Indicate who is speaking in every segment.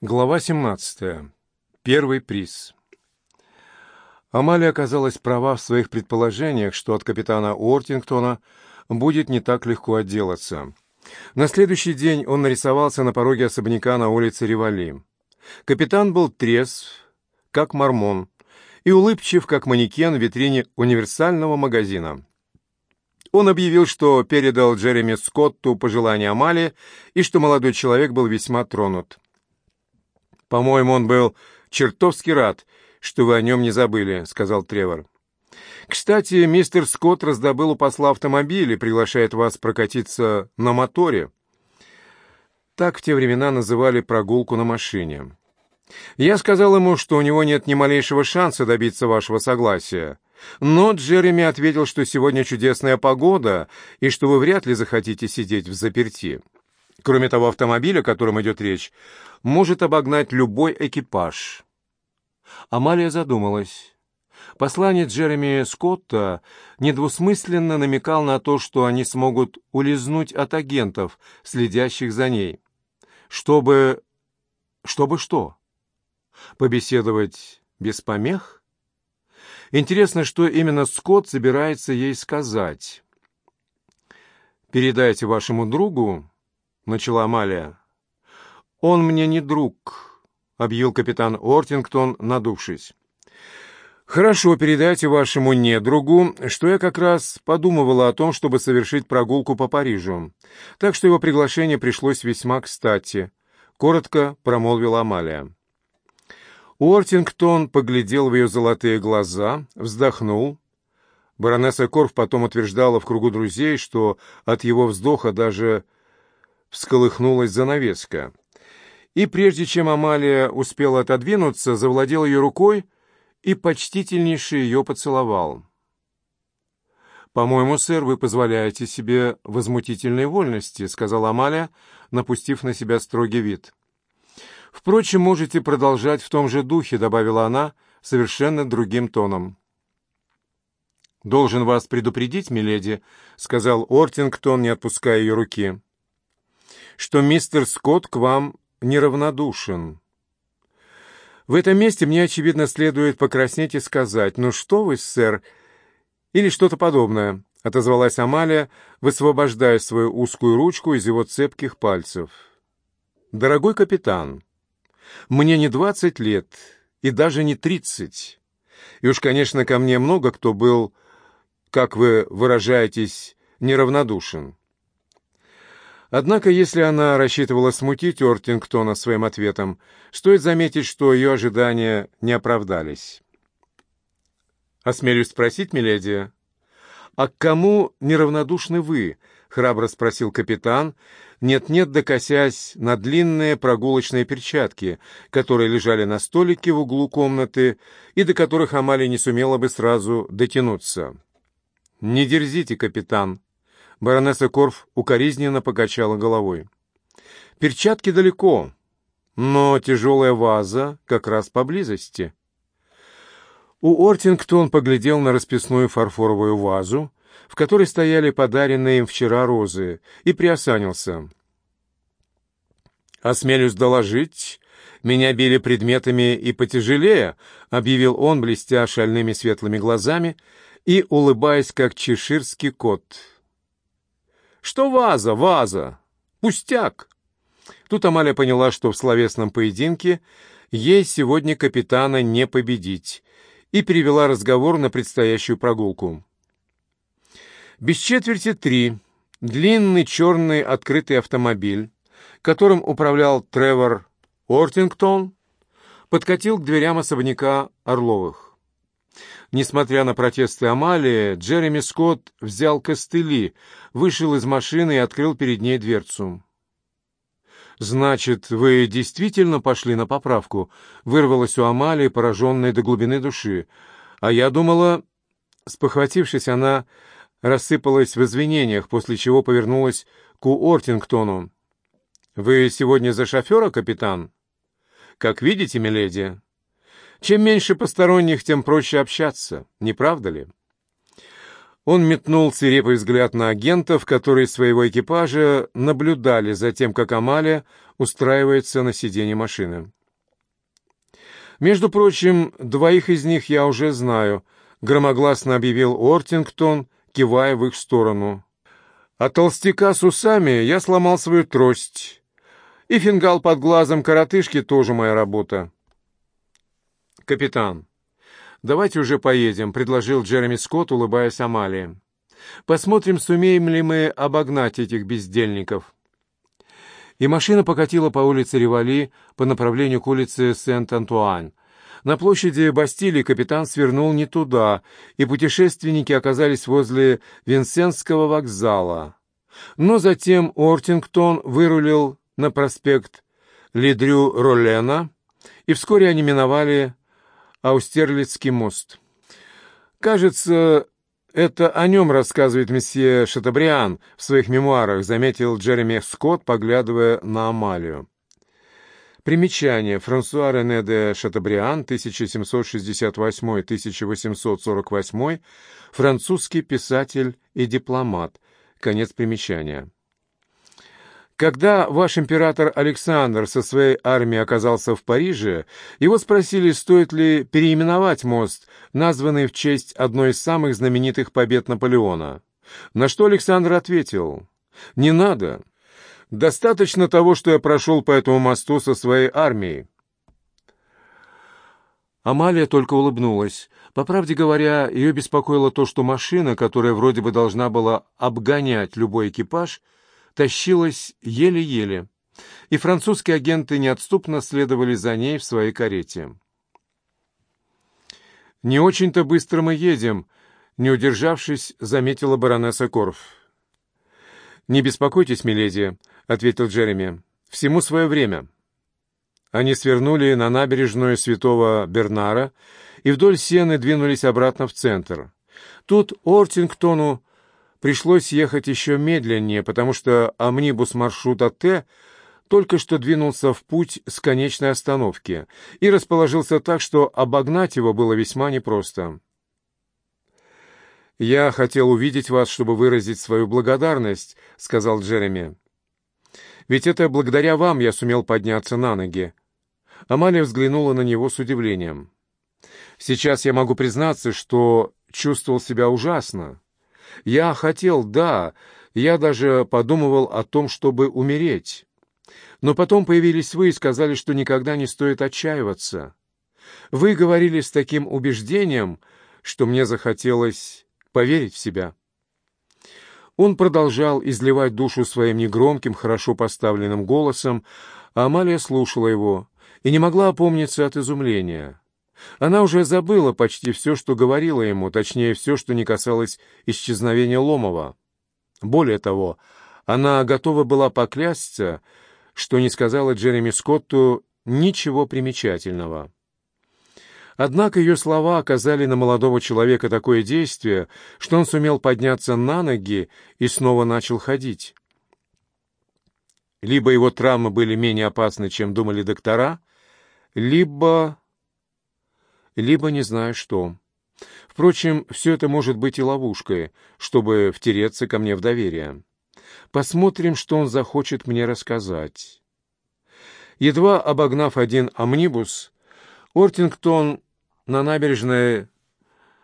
Speaker 1: Глава 17. Первый приз. Амалия оказалась права в своих предположениях, что от капитана Уортингтона будет не так легко отделаться. На следующий день он нарисовался на пороге особняка на улице Ревали. Капитан был трезв, как мормон, и улыбчив, как манекен в витрине универсального магазина. Он объявил, что передал Джереми Скотту пожелания Амали и что молодой человек был весьма тронут. «По-моему, он был чертовски рад, что вы о нем не забыли», — сказал Тревор. «Кстати, мистер Скотт раздобыл у посла автомобиль и приглашает вас прокатиться на моторе». Так в те времена называли прогулку на машине. Я сказал ему, что у него нет ни малейшего шанса добиться вашего согласия. Но Джереми ответил, что сегодня чудесная погода и что вы вряд ли захотите сидеть в заперти. Кроме того, автомобиль, о котором идет речь, может обогнать любой экипаж. Амалия задумалась. Послание Джереми Скотта недвусмысленно намекал на то, что они смогут улизнуть от агентов, следящих за ней. Чтобы... чтобы что? Побеседовать без помех? Интересно, что именно Скотт собирается ей сказать. «Передайте вашему другу», — начала Амалия, «Он мне не друг», — объявил капитан Ортингтон, надувшись. «Хорошо, передайте вашему недругу, что я как раз подумывала о том, чтобы совершить прогулку по Парижу, так что его приглашение пришлось весьма кстати», — коротко промолвила Амалия. Уортингтон поглядел в ее золотые глаза, вздохнул. Баронесса Корф потом утверждала в кругу друзей, что от его вздоха даже всколыхнулась занавеска и прежде чем Амалия успела отодвинуться, завладел ее рукой и почтительнейше ее поцеловал. «По-моему, сэр, вы позволяете себе возмутительной вольности», — сказала Амалия, напустив на себя строгий вид. «Впрочем, можете продолжать в том же духе», — добавила она совершенно другим тоном. «Должен вас предупредить, миледи», — сказал Ортингтон, не отпуская ее руки, — «что мистер Скотт к вам неравнодушен. В этом месте мне, очевидно, следует покраснеть и сказать «Ну что вы, сэр?» или что-то подобное, — отозвалась Амалия, высвобождая свою узкую ручку из его цепких пальцев. «Дорогой капитан, мне не двадцать лет и даже не тридцать, и уж, конечно, ко мне много кто был, как вы выражаетесь, неравнодушен. Однако, если она рассчитывала смутить Ортингтона своим ответом, стоит заметить, что ее ожидания не оправдались. «Осмелюсь спросить, миледи, а к кому неравнодушны вы?» — храбро спросил капитан, нет-нет докосясь на длинные прогулочные перчатки, которые лежали на столике в углу комнаты и до которых Амалия не сумела бы сразу дотянуться. «Не дерзите, капитан», Баронесса Корф укоризненно покачала головой. «Перчатки далеко, но тяжелая ваза как раз поблизости». У Ортингтон поглядел на расписную фарфоровую вазу, в которой стояли подаренные им вчера розы, и приосанился. «Осмелюсь доложить, меня били предметами и потяжелее», — объявил он, блестя шальными светлыми глазами и улыбаясь, как чеширский кот. Что ваза, ваза? Пустяк!» Тут Амалия поняла, что в словесном поединке ей сегодня капитана не победить, и перевела разговор на предстоящую прогулку. Без четверти три длинный черный открытый автомобиль, которым управлял Тревор Ортингтон, подкатил к дверям особняка Орловых. Несмотря на протесты Амалии, Джереми Скотт взял костыли, вышел из машины и открыл перед ней дверцу. «Значит, вы действительно пошли на поправку?» — вырвалось у Амалии, пораженной до глубины души. «А я думала...» Спохватившись, она рассыпалась в извинениях, после чего повернулась к Уортингтону. «Вы сегодня за шофера, капитан?» «Как видите, миледи, чем меньше посторонних, тем проще общаться, не правда ли? Он метнул свирепый взгляд на агентов, которые своего экипажа наблюдали за тем, как Амалия устраивается на сиденье машины. «Между прочим, двоих из них я уже знаю», — громогласно объявил Ортингтон, кивая в их сторону. «А толстяка с усами я сломал свою трость. И фингал под глазом коротышки тоже моя работа». «Капитан, «Давайте уже поедем», — предложил Джереми Скотт, улыбаясь Амалии. «Посмотрим, сумеем ли мы обогнать этих бездельников». И машина покатила по улице Ревали по направлению к улице Сент-Антуань. На площади Бастилии капитан свернул не туда, и путешественники оказались возле Винсентского вокзала. Но затем Ортингтон вырулил на проспект Лидрю-Роллена, и вскоре они миновали Аустерлицкий мост. Кажется, это о нем рассказывает месье Шатабриан в своих мемуарах, заметил Джереми Скотт, поглядывая на Амалию. Примечание. Франсуа Рене де Шатабриан, 1768-1848, французский писатель и дипломат. Конец примечания. Когда ваш император Александр со своей армией оказался в Париже, его спросили, стоит ли переименовать мост, названный в честь одной из самых знаменитых побед Наполеона. На что Александр ответил, «Не надо. Достаточно того, что я прошел по этому мосту со своей армией». Амалия только улыбнулась. По правде говоря, ее беспокоило то, что машина, которая вроде бы должна была обгонять любой экипаж, — тащилась еле-еле, и французские агенты неотступно следовали за ней в своей карете. «Не очень-то быстро мы едем», — не удержавшись, заметила баронесса Корф. «Не беспокойтесь, миледи», — ответил Джереми. «Всему свое время». Они свернули на набережную святого Бернара и вдоль сены двинулись обратно в центр. Тут Ортингтону пришлось ехать еще медленнее, потому что амнибус маршрута Т только что двинулся в путь с конечной остановки и расположился так, что обогнать его было весьма непросто. «Я хотел увидеть вас, чтобы выразить свою благодарность», — сказал Джереми. «Ведь это благодаря вам я сумел подняться на ноги». Амалия взглянула на него с удивлением. «Сейчас я могу признаться, что чувствовал себя ужасно. Я хотел, да, я даже подумывал о том, чтобы умереть. Но потом появились вы и сказали, что никогда не стоит отчаиваться. Вы говорили с таким убеждением, что мне захотелось поверить в себя. Он продолжал изливать душу своим негромким, хорошо поставленным голосом, а Амалия слушала его и не могла опомниться от изумления. Она уже забыла почти все, что говорила ему, точнее, все, что не касалось исчезновения Ломова. Более того, она готова была поклясться, что не сказала Джереми Скотту ничего примечательного. Однако ее слова оказали на молодого человека такое действие, что он сумел подняться на ноги и снова начал ходить. Либо его травмы были менее опасны, чем думали доктора, либо либо не знаю что. Впрочем, все это может быть и ловушкой, чтобы втереться ко мне в доверие. Посмотрим, что он захочет мне рассказать. Едва обогнав один амнибус, Ортингтон на набережной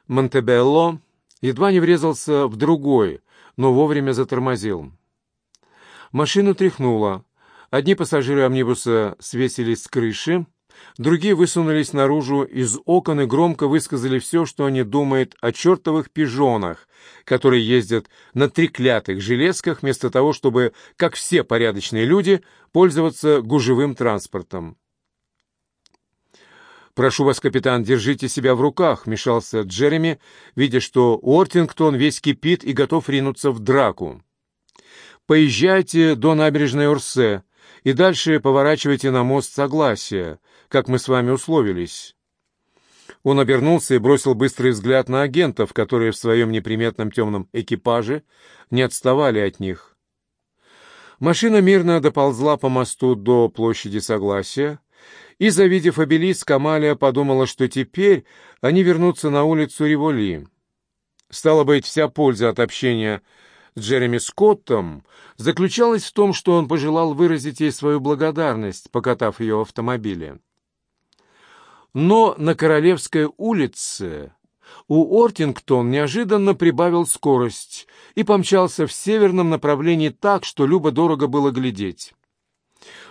Speaker 1: Монтебелло едва не врезался в другой, но вовремя затормозил. Машину тряхнуло. Одни пассажиры амнибуса свесились с крыши, Другие высунулись наружу из окон и громко высказали все, что они думают о чертовых пижонах, которые ездят на треклятых железках вместо того, чтобы, как все порядочные люди, пользоваться гужевым транспортом. «Прошу вас, капитан, держите себя в руках», — вмешался Джереми, видя, что Уортингтон весь кипит и готов ринуться в драку. «Поезжайте до набережной Орсе и дальше поворачивайте на мост Согласия как мы с вами условились». Он обернулся и бросил быстрый взгляд на агентов, которые в своем неприметном темном экипаже не отставали от них. Машина мирно доползла по мосту до площади Согласия, и, завидев обелиск, Амалия подумала, что теперь они вернутся на улицу Револи. Стало быть, вся польза от общения с Джереми Скоттом заключалась в том, что он пожелал выразить ей свою благодарность, покатав ее в автомобиле. Но на Королевской улице у Ортингтон неожиданно прибавил скорость и помчался в северном направлении так, что любо-дорого было глядеть.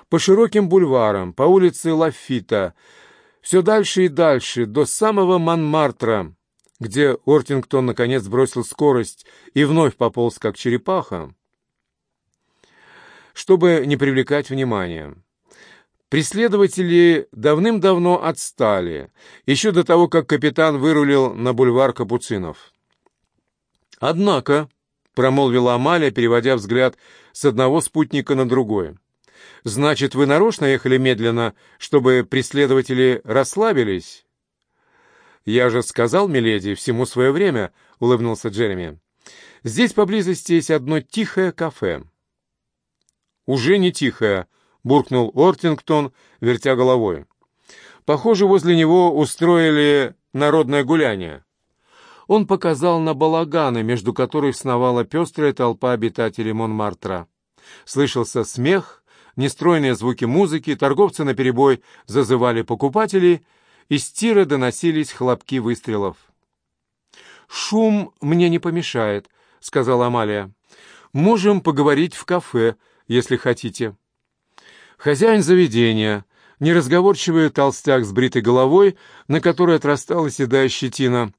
Speaker 1: По широким бульварам, по улице Лафита, все дальше и дальше, до самого Манмартра, где Ортингтон наконец бросил скорость и вновь пополз как черепаха, чтобы не привлекать внимания. Преследователи давным-давно отстали, еще до того, как капитан вырулил на бульвар Капуцинов. «Однако», — промолвила Амалия, переводя взгляд с одного спутника на другой, «значит, вы нарочно ехали медленно, чтобы преследователи расслабились?» «Я же сказал, миледи, всему свое время», — улыбнулся Джереми. «Здесь поблизости есть одно тихое кафе». «Уже не тихое», — буркнул Ортингтон, вертя головой. «Похоже, возле него устроили народное гуляние». Он показал на балаганы, между которых сновала пестрая толпа обитателей Монмартра. Слышался смех, нестройные звуки музыки, торговцы наперебой зазывали покупателей, из тира доносились хлопки выстрелов. «Шум мне не помешает», — сказала Амалия. «Можем поговорить в кафе, если хотите». Хозяин заведения, неразговорчивый толстяк с бритой головой, на которой отрастала седая щетина,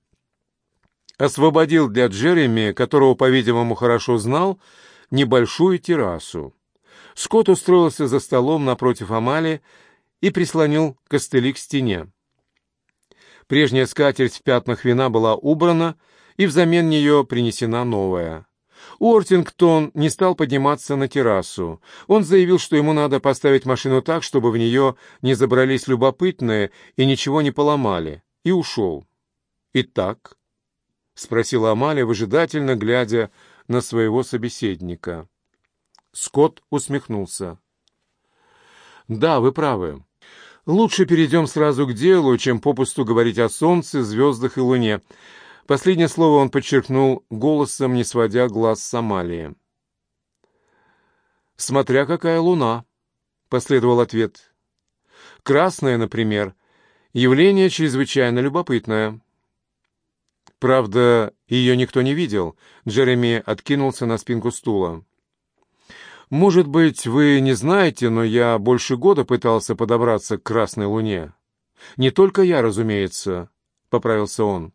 Speaker 1: освободил для Джереми, которого, по-видимому, хорошо знал, небольшую террасу. Скотт устроился за столом напротив Амали и прислонил костыли к стене. Прежняя скатерть в пятнах вина была убрана, и взамен нее принесена новая. Уортингтон не стал подниматься на террасу. Он заявил, что ему надо поставить машину так, чтобы в нее не забрались любопытные и ничего не поломали, и ушел. «Итак?» — спросила Амалия, выжидательно глядя на своего собеседника. Скотт усмехнулся. «Да, вы правы. Лучше перейдем сразу к делу, чем попусту говорить о солнце, звездах и луне. Последнее слово он подчеркнул голосом, не сводя глаз с Амалии. «Смотря какая луна», — последовал ответ. «Красная, например, явление чрезвычайно любопытное». Правда, ее никто не видел. Джереми откинулся на спинку стула. «Может быть, вы не знаете, но я больше года пытался подобраться к Красной Луне. Не только я, разумеется», — поправился он.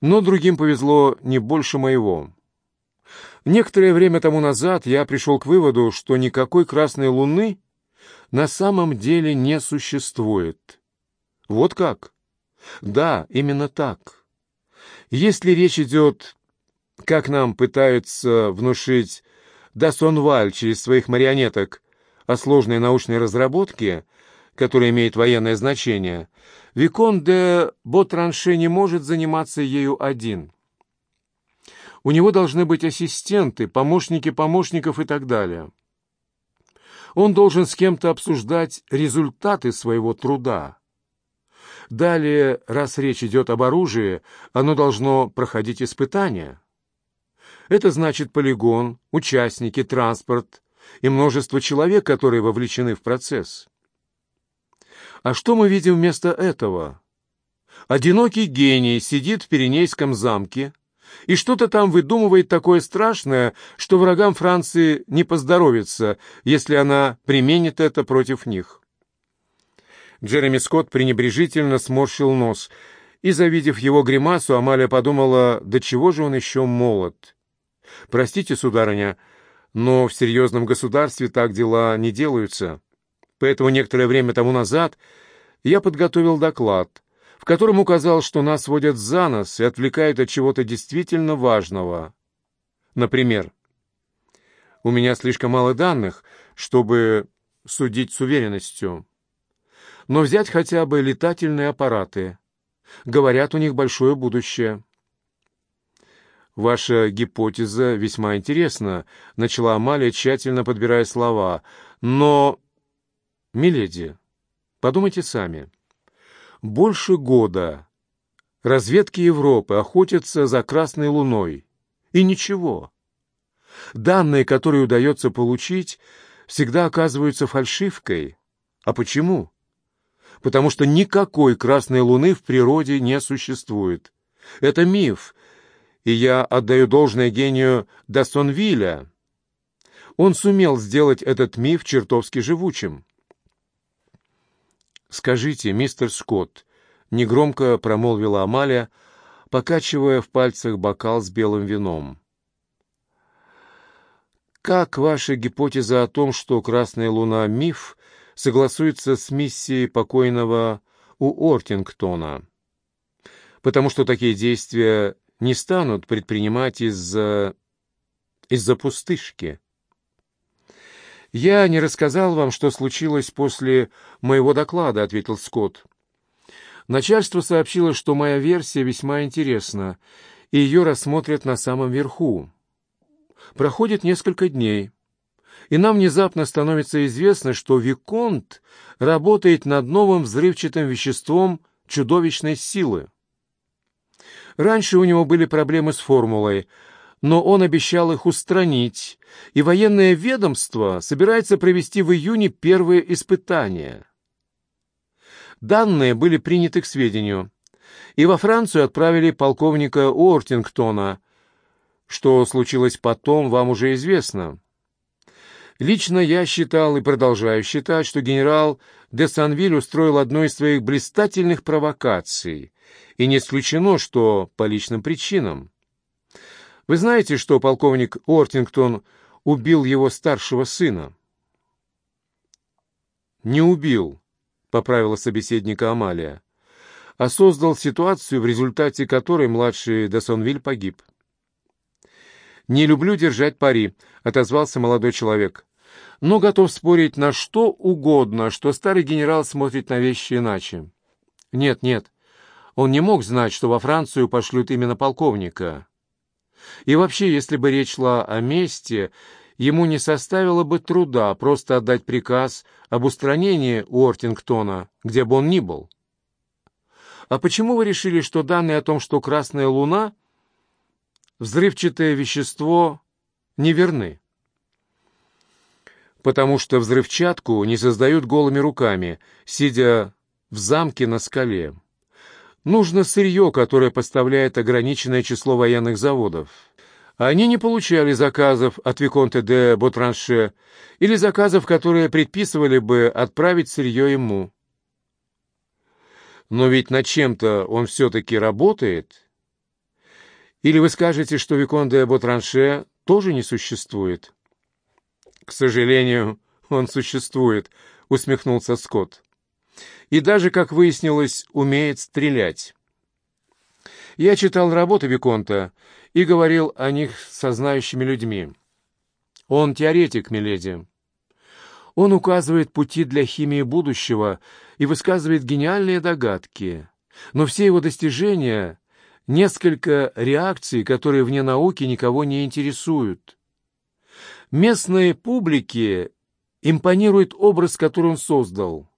Speaker 1: Но другим повезло не больше моего. Некоторое время тому назад я пришел к выводу, что никакой красной луны на самом деле не существует. Вот как? Да, именно так. Если речь идет, как нам пытаются внушить Дасонваль через своих марионеток, о сложной научной разработке, которая имеет военное значение, Викон де Ботранше не может заниматься ею один. У него должны быть ассистенты, помощники помощников и так далее. Он должен с кем-то обсуждать результаты своего труда. Далее, раз речь идет об оружии, оно должно проходить испытания. Это значит полигон, участники, транспорт и множество человек, которые вовлечены в процесс. А что мы видим вместо этого? Одинокий гений сидит в Пиренейском замке и что-то там выдумывает такое страшное, что врагам Франции не поздоровится, если она применит это против них. Джереми Скотт пренебрежительно сморщил нос, и, завидев его гримасу, Амалия подумала, до чего же он еще молод. «Простите, сударыня, но в серьезном государстве так дела не делаются». Поэтому некоторое время тому назад я подготовил доклад, в котором указал, что нас водят за нос и отвлекают от чего-то действительно важного. Например, у меня слишком мало данных, чтобы судить с уверенностью. Но взять хотя бы летательные аппараты. Говорят, у них большое будущее. «Ваша гипотеза весьма интересна», — начала Амалия, тщательно подбирая слова. «Но «Миледи, подумайте сами. Больше года Разведки Европы охотятся за Красной Луной. И ничего. Данные, которые удается получить, всегда оказываются фальшивкой. А почему? Потому что никакой Красной Луны в природе не существует. Это миф, и я отдаю должное гению Дастонвилля. Он сумел сделать этот миф чертовски живучим. «Скажите, мистер Скотт», — негромко промолвила Амалия, покачивая в пальцах бокал с белым вином. «Как ваша гипотеза о том, что Красная Луна — миф, согласуется с миссией покойного у Ортингтона?» Потому что такие действия не станут предпринимать из-за... из-за пустышки. «Я не рассказал вам, что случилось после моего доклада», — ответил Скотт. «Начальство сообщило, что моя версия весьма интересна, и ее рассмотрят на самом верху. Проходит несколько дней, и нам внезапно становится известно, что Виконт работает над новым взрывчатым веществом чудовищной силы. Раньше у него были проблемы с формулой — но он обещал их устранить, и военное ведомство собирается провести в июне первые испытания. Данные были приняты к сведению, и во Францию отправили полковника Уортингтона. Что случилось потом, вам уже известно. Лично я считал и продолжаю считать, что генерал де Санвиль устроил одну из своих блистательных провокаций, и не исключено, что по личным причинам. Вы знаете, что полковник Ортингтон убил его старшего сына? «Не убил», — поправила собеседника Амалия, «а создал ситуацию, в результате которой младший Десонвиль погиб». «Не люблю держать пари», — отозвался молодой человек, «но готов спорить на что угодно, что старый генерал смотрит на вещи иначе». «Нет, нет, он не мог знать, что во Францию пошлют именно полковника». И вообще, если бы речь шла о месте, ему не составило бы труда просто отдать приказ об устранении Уортингтона, где бы он ни был. А почему вы решили, что данные о том, что Красная Луна — взрывчатое вещество, неверны? Потому что взрывчатку не создают голыми руками, сидя в замке на скале. Нужно сырье, которое поставляет ограниченное число военных заводов. Они не получали заказов от Виконте де Ботранше или заказов, которые предписывали бы отправить сырье ему. Но ведь над чем-то он все-таки работает. Или вы скажете, что Викон де Ботранше тоже не существует? — К сожалению, он существует, — усмехнулся Скотт и даже, как выяснилось, умеет стрелять. Я читал работы Виконта и говорил о них со знающими людьми. Он теоретик, миледи. Он указывает пути для химии будущего и высказывает гениальные догадки. Но все его достижения — несколько реакций, которые вне науки никого не интересуют. Местной публике импонирует образ, который он создал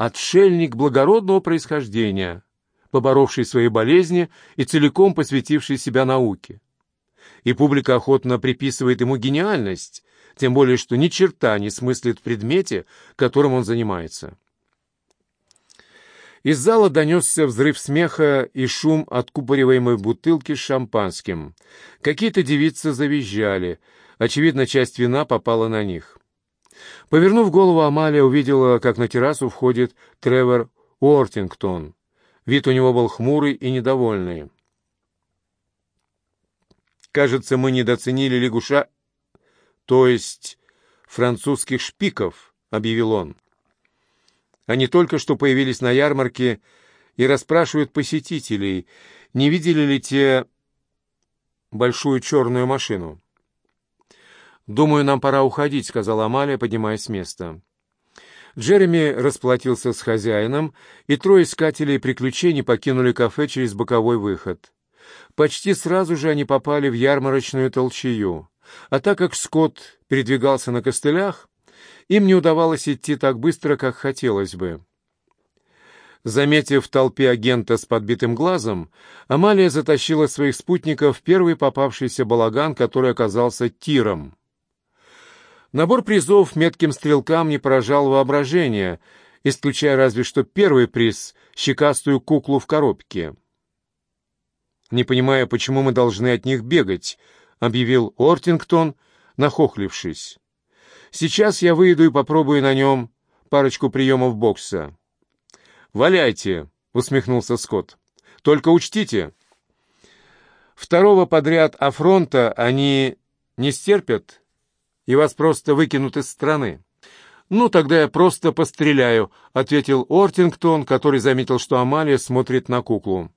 Speaker 1: отшельник благородного происхождения, поборовший свои болезни и целиком посвятивший себя науке. И публика охотно приписывает ему гениальность, тем более что ни черта не смыслит в предмете, которым он занимается. Из зала донесся взрыв смеха и шум откупориваемой бутылки с шампанским. Какие-то девицы завизжали. Очевидно, часть вина попала на них. Повернув голову, Амалия увидела, как на террасу входит Тревор Уортингтон. Вид у него был хмурый и недовольный. «Кажется, мы недооценили лягуша, то есть французских шпиков», — объявил он. «Они только что появились на ярмарке и расспрашивают посетителей, не видели ли те большую черную машину». «Думаю, нам пора уходить», — сказала Амалия, поднимаясь с места. Джереми расплатился с хозяином, и трое искателей приключений покинули кафе через боковой выход. Почти сразу же они попали в ярмарочную толчею, а так как Скотт передвигался на костылях, им не удавалось идти так быстро, как хотелось бы. Заметив в толпе агента с подбитым глазом, Амалия затащила своих спутников в первый попавшийся балаган, который оказался тиром. Набор призов метким стрелкам не поражал воображение, исключая разве что первый приз — щекастую куклу в коробке. «Не понимая, почему мы должны от них бегать», — объявил Ортингтон, нахохлившись. «Сейчас я выйду и попробую на нем парочку приемов бокса». «Валяйте!» — усмехнулся Скотт. «Только учтите, второго подряд афронта они не стерпят, и вас просто выкинут из страны». «Ну, тогда я просто постреляю», — ответил Ортингтон, который заметил, что Амалия смотрит на куклу.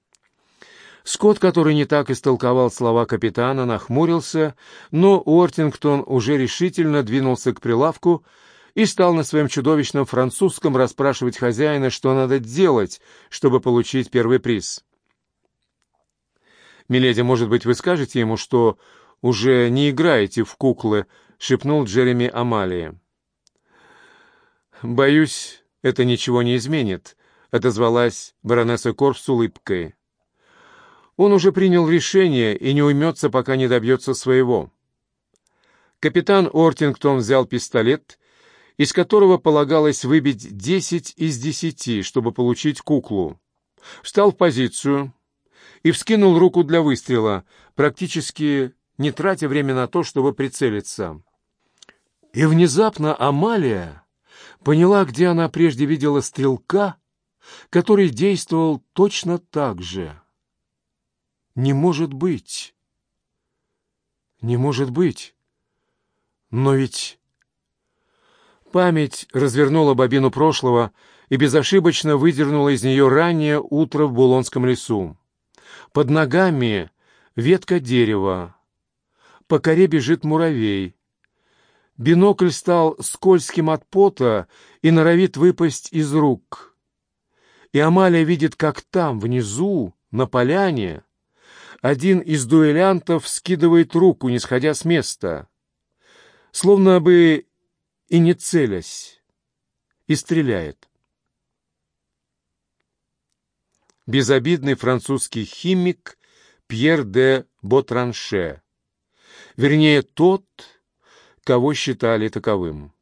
Speaker 1: Скотт, который не так истолковал слова капитана, нахмурился, но Уортингтон уже решительно двинулся к прилавку и стал на своем чудовищном французском расспрашивать хозяина, что надо делать, чтобы получить первый приз. «Миледи, может быть, вы скажете ему, что уже не играете в куклы?» — шепнул Джереми Амалия. «Боюсь, это ничего не изменит», — отозвалась баронесса Корф с улыбкой. «Он уже принял решение и не уймется, пока не добьется своего». Капитан Ортингтон взял пистолет из которого полагалось выбить десять из десяти, чтобы получить куклу. Встал в позицию и вскинул руку для выстрела, практически не тратя время на то, чтобы прицелиться. И внезапно Амалия поняла, где она прежде видела стрелка, который действовал точно так же. Не может быть. Не может быть. Но ведь Память развернула бобину прошлого и безошибочно выдернула из нее раннее утро в Булонском лесу. Под ногами ветка дерева. По коре бежит муравей. Бинокль стал скользким от пота и норовит выпасть из рук. И Амалия видит, как там, внизу, на поляне, один из дуэлянтов скидывает руку, не сходя с места. Словно бы и не целясь, и стреляет. Безобидный французский химик Пьер де Ботранше, вернее, тот, кого считали таковым.